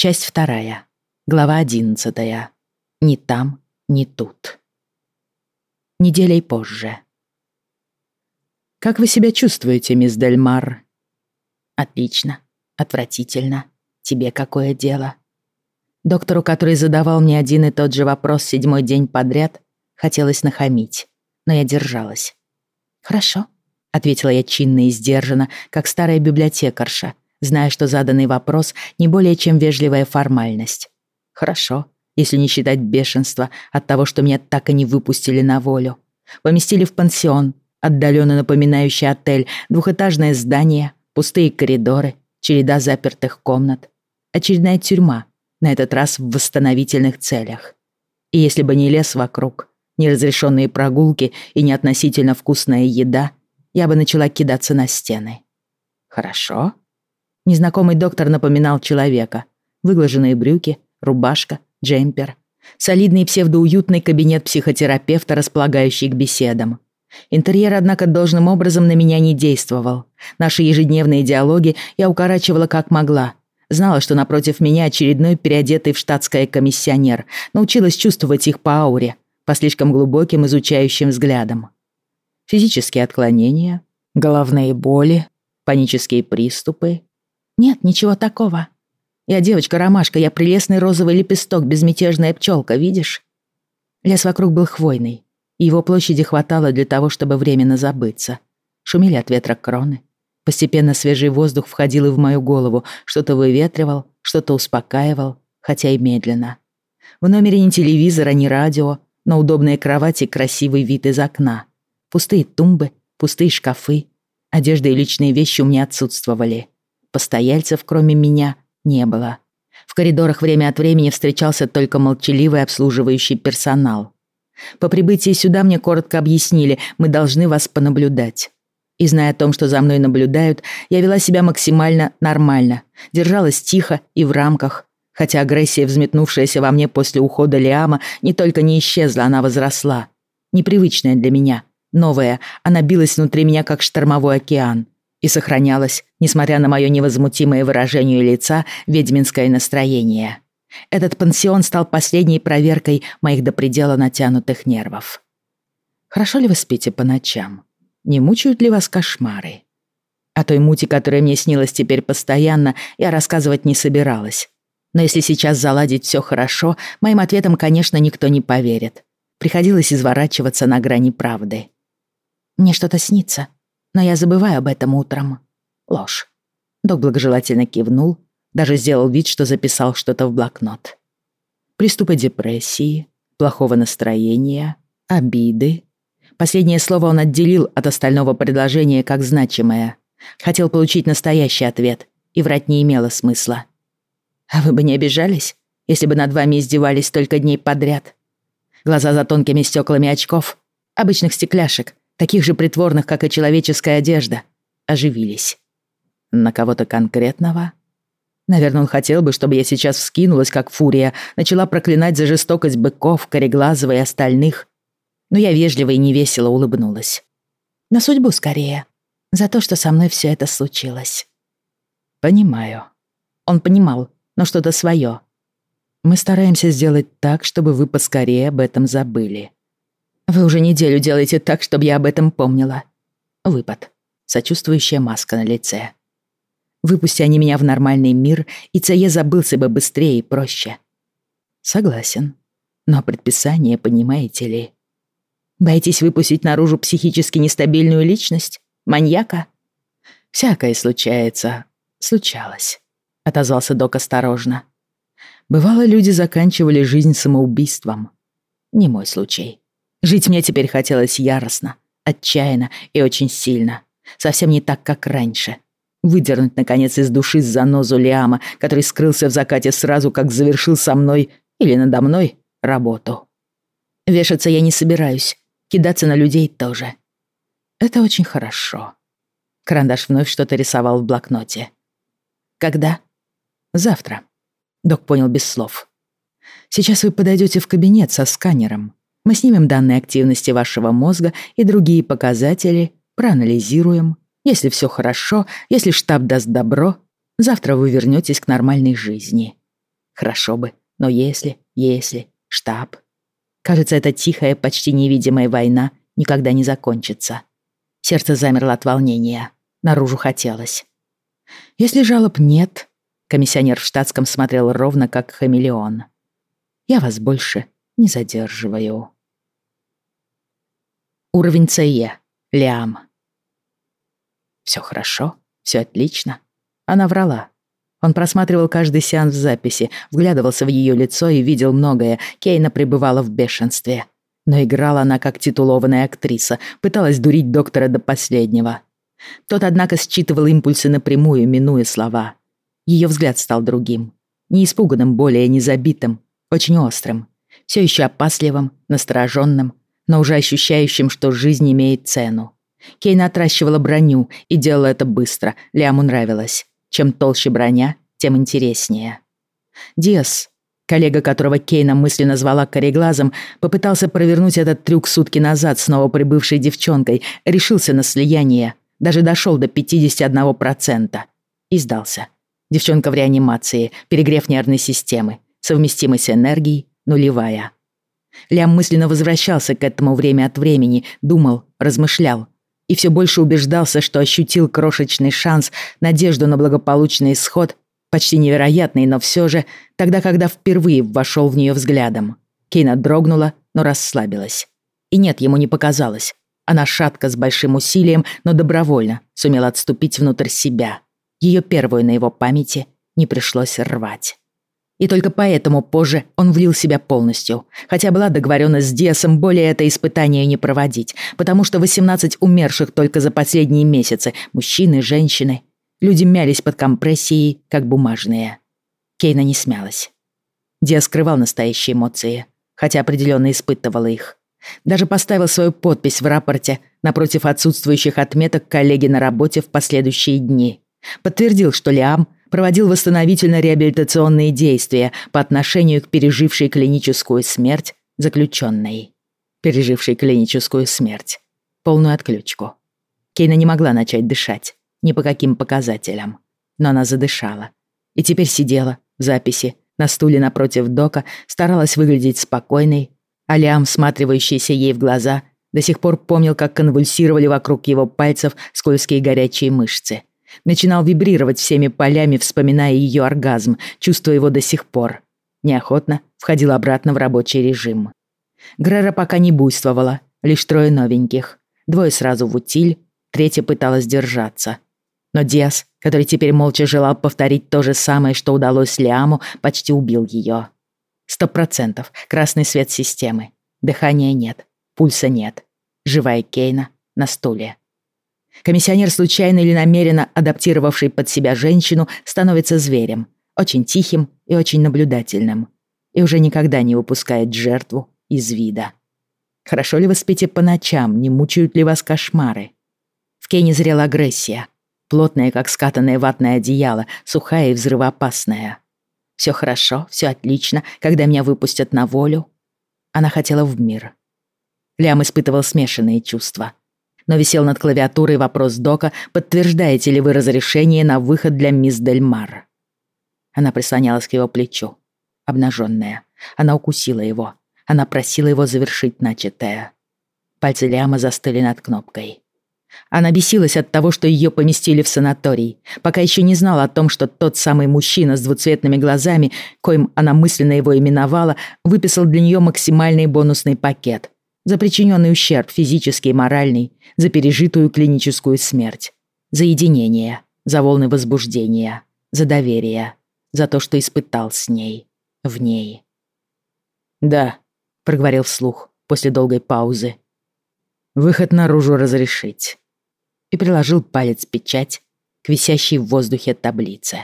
Часть вторая. Глава одиннадцатая. Ни там, ни тут. Неделей позже. «Как вы себя чувствуете, мисс Дельмар?» «Отлично. Отвратительно. Тебе какое дело?» Доктору, который задавал мне один и тот же вопрос седьмой день подряд, хотелось нахамить, но я держалась. «Хорошо», — ответила я чинно и сдержанно, как старая библиотекарша, зная, что заданный вопрос не более чем вежливая формальность. «Хорошо, если не считать бешенства от того, что меня так и не выпустили на волю. Поместили в пансион, отдаленно напоминающий отель, двухэтажное здание, пустые коридоры, череда запертых комнат. Очередная тюрьма, на этот раз в восстановительных целях. И если бы не лес вокруг, неразрешенные прогулки и неотносительно вкусная еда, я бы начала кидаться на стены. Хорошо. Незнакомый доктор напоминал человека. Выглаженные брюки, рубашка, джемпер. Солидный псевдоуютный кабинет психотерапевта, располагающий к беседам. Интерьер, однако, должным образом на меня не действовал. Наши ежедневные диалоги я укорачивала как могла. Знала, что напротив меня очередной переодетый в штатское комиссионер. Научилась чувствовать их по ауре, по слишком глубоким изучающим взглядам. Физические отклонения, головные боли, панические приступы. Нет, ничего такого. Я девочка-ромашка, я прелестный розовый лепесток, безмятежная пчелка, видишь? Лес вокруг был хвойный, и его площади хватало для того, чтобы временно забыться. Шумели от ветра кроны. Постепенно свежий воздух входил и в мою голову, что-то выветривал, что-то успокаивал, хотя и медленно. В номере ни телевизора, ни радио, но удобные кровати красивый вид из окна. Пустые тумбы, пустые шкафы. Одежда и личные вещи у меня отсутствовали. Постояльцев, кроме меня, не было. В коридорах время от времени встречался только молчаливый обслуживающий персонал. По прибытии сюда мне коротко объяснили, мы должны вас понаблюдать. И зная о том, что за мной наблюдают, я вела себя максимально нормально, держалась тихо и в рамках, хотя агрессия, взметнувшаяся во мне после ухода Лиама, не только не исчезла, она возросла. Непривычная для меня, новая, она билась внутри меня, как штормовой океан, и сохранялась, несмотря на мое невозмутимое выражение лица, ведьминское настроение. Этот пансион стал последней проверкой моих до предела натянутых нервов. «Хорошо ли вы спите по ночам? Не мучают ли вас кошмары?» О той мути, которая мне снилась теперь постоянно, я рассказывать не собиралась. Но если сейчас заладить все хорошо, моим ответом, конечно, никто не поверит. Приходилось изворачиваться на грани правды. «Мне что-то снится, но я забываю об этом утром». Ложь. Док благожелательно кивнул, даже сделал вид, что записал что-то в блокнот. Приступы депрессии, плохого настроения, обиды. Последнее слово он отделил от остального предложения как значимое. Хотел получить настоящий ответ, и врать не имело смысла. А вы бы не обижались, если бы над вами издевались столько дней подряд? Глаза за тонкими стеклами очков, обычных стекляшек, таких же притворных, как и человеческая одежда, оживились. На кого-то конкретного? Наверное, он хотел бы, чтобы я сейчас вскинулась, как фурия, начала проклинать за жестокость быков, кореглазого и остальных. Но я вежливо и невесело улыбнулась. На судьбу скорее. За то, что со мной все это случилось. Понимаю. Он понимал, но что-то свое. Мы стараемся сделать так, чтобы вы поскорее об этом забыли. Вы уже неделю делаете так, чтобы я об этом помнила. Выпад. Сочувствующая маска на лице. Выпусти они меня в нормальный мир, и Цае забылся бы быстрее и проще. Согласен. Но предписание, понимаете ли... Боитесь выпустить наружу психически нестабильную личность? Маньяка? Всякое случается. Случалось. Отозвался док осторожно. Бывало, люди заканчивали жизнь самоубийством. Не мой случай. Жить мне теперь хотелось яростно, отчаянно и очень сильно. Совсем не так, как раньше. Выдернуть, наконец, из души занозу Лиама, который скрылся в закате сразу, как завершил со мной или надо мной работу. Вешаться я не собираюсь, кидаться на людей тоже. Это очень хорошо. Карандаш вновь что-то рисовал в блокноте. Когда? Завтра. Док понял без слов. Сейчас вы подойдете в кабинет со сканером. Мы снимем данные активности вашего мозга и другие показатели, проанализируем, если все хорошо, если штаб даст добро, завтра вы вернетесь к нормальной жизни. Хорошо бы, но если, если, штаб. Кажется, эта тихая, почти невидимая война никогда не закончится. Сердце замерло от волнения. Наружу хотелось. Если жалоб нет, комиссионер в штатском смотрел ровно как хамелеон. Я вас больше не задерживаю. Уровень ЦЕ. Лиам. Все хорошо, все отлично. Она врала. Он просматривал каждый сеанс записи, вглядывался в ее лицо и видел многое. Кейна пребывала в бешенстве. Но играла она как титулованная актриса, пыталась дурить доктора до последнего. Тот, однако, считывал импульсы напрямую, минуя слова. Ее взгляд стал другим. Не испуганным, более не забитым, очень острым. Все еще опасливым, настороженным, но уже ощущающим, что жизнь имеет цену. Кейна отращивала броню и делала это быстро, Лиаму нравилось. Чем толще броня, тем интереснее. Диас, коллега которого Кейна мысленно звала кореглазом, попытался провернуть этот трюк сутки назад с новоприбывшей девчонкой, решился на слияние, даже дошел до 51%. И сдался. Девчонка в реанимации, перегрев нервной системы, совместимость энергии нулевая. Лям мысленно возвращался к этому время от времени, думал, размышлял, и все больше убеждался, что ощутил крошечный шанс, надежду на благополучный исход, почти невероятный, но все же, тогда, когда впервые вошел в нее взглядом. Кейна дрогнула, но расслабилась. И нет, ему не показалось. Она шатко с большим усилием, но добровольно сумела отступить внутрь себя. Ее первую на его памяти не пришлось рвать. И только поэтому позже он влил себя полностью. Хотя была договоренность с Диасом более это испытание не проводить, потому что 18 умерших только за последние месяцы, мужчины, женщины. Люди мялись под компрессией, как бумажные. Кейна не смялась. Диас скрывал настоящие эмоции, хотя определенно испытывала их. Даже поставил свою подпись в рапорте напротив отсутствующих отметок коллеги на работе в последующие дни. Подтвердил, что Лиам проводил восстановительно-реабилитационные действия по отношению к пережившей клиническую смерть заключенной. Пережившей клиническую смерть. Полную отключку. Кейна не могла начать дышать, ни по каким показателям. Но она задышала. И теперь сидела в записи на стуле напротив Дока, старалась выглядеть спокойной, а Лиам, всматривающийся ей в глаза, до сих пор помнил, как конвульсировали вокруг его пальцев скользкие горячие мышцы. Начинал вибрировать всеми полями, вспоминая ее оргазм, чувствуя его до сих пор. Неохотно входил обратно в рабочий режим. Грера пока не буйствовала, лишь трое новеньких. Двое сразу в утиль, третья пыталась держаться. Но Диас, который теперь молча желал повторить то же самое, что удалось Лиаму, почти убил ее. Сто процентов. Красный свет системы. Дыхания нет. Пульса нет. Живая Кейна на стуле. Комиссионер, случайно или намеренно адаптировавший под себя женщину, становится зверем, очень тихим и очень наблюдательным, и уже никогда не выпускает жертву из вида. Хорошо ли вы спите по ночам, не мучают ли вас кошмары? В Кене зрела агрессия, плотная, как скатанное ватное одеяло, сухая и взрывоопасная. Все хорошо, все отлично, когда меня выпустят на волю. Она хотела в мир. Лям испытывал смешанные чувства но висел над клавиатурой вопрос Дока, подтверждаете ли вы разрешение на выход для мисс Дельмар. Она прислонялась к его плечу, обнаженная. Она укусила его. Она просила его завершить начатое. Пальцы Ляма застыли над кнопкой. Она бесилась от того, что ее поместили в санаторий, пока еще не знала о том, что тот самый мужчина с двуцветными глазами, коим она мысленно его именовала, выписал для нее максимальный бонусный пакет за причиненный ущерб физический и моральный, за пережитую клиническую смерть, за единение, за волны возбуждения, за доверие, за то, что испытал с ней, в ней. «Да», — проговорил вслух после долгой паузы. «Выход наружу разрешить». И приложил палец-печать к висящей в воздухе таблице.